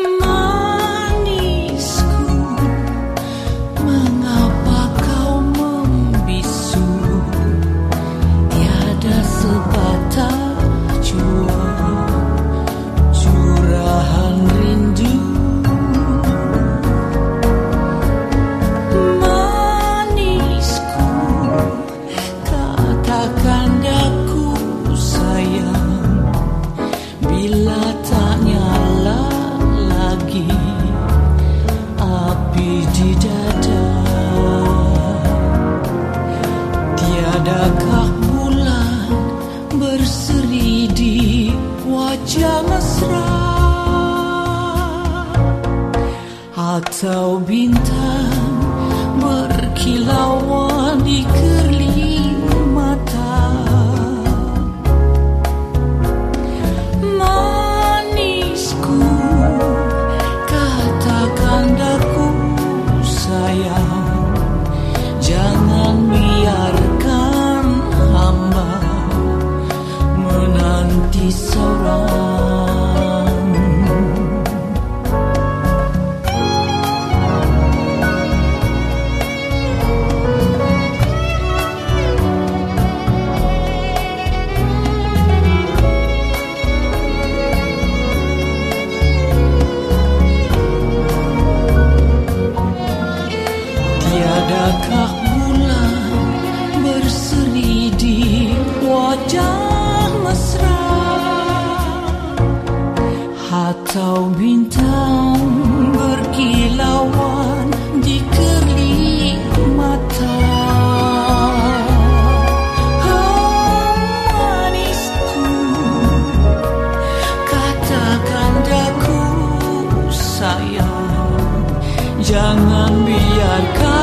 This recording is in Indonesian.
My Atau bintang wajah mesra bintang berkilauan di kerling mata Jangan biarkan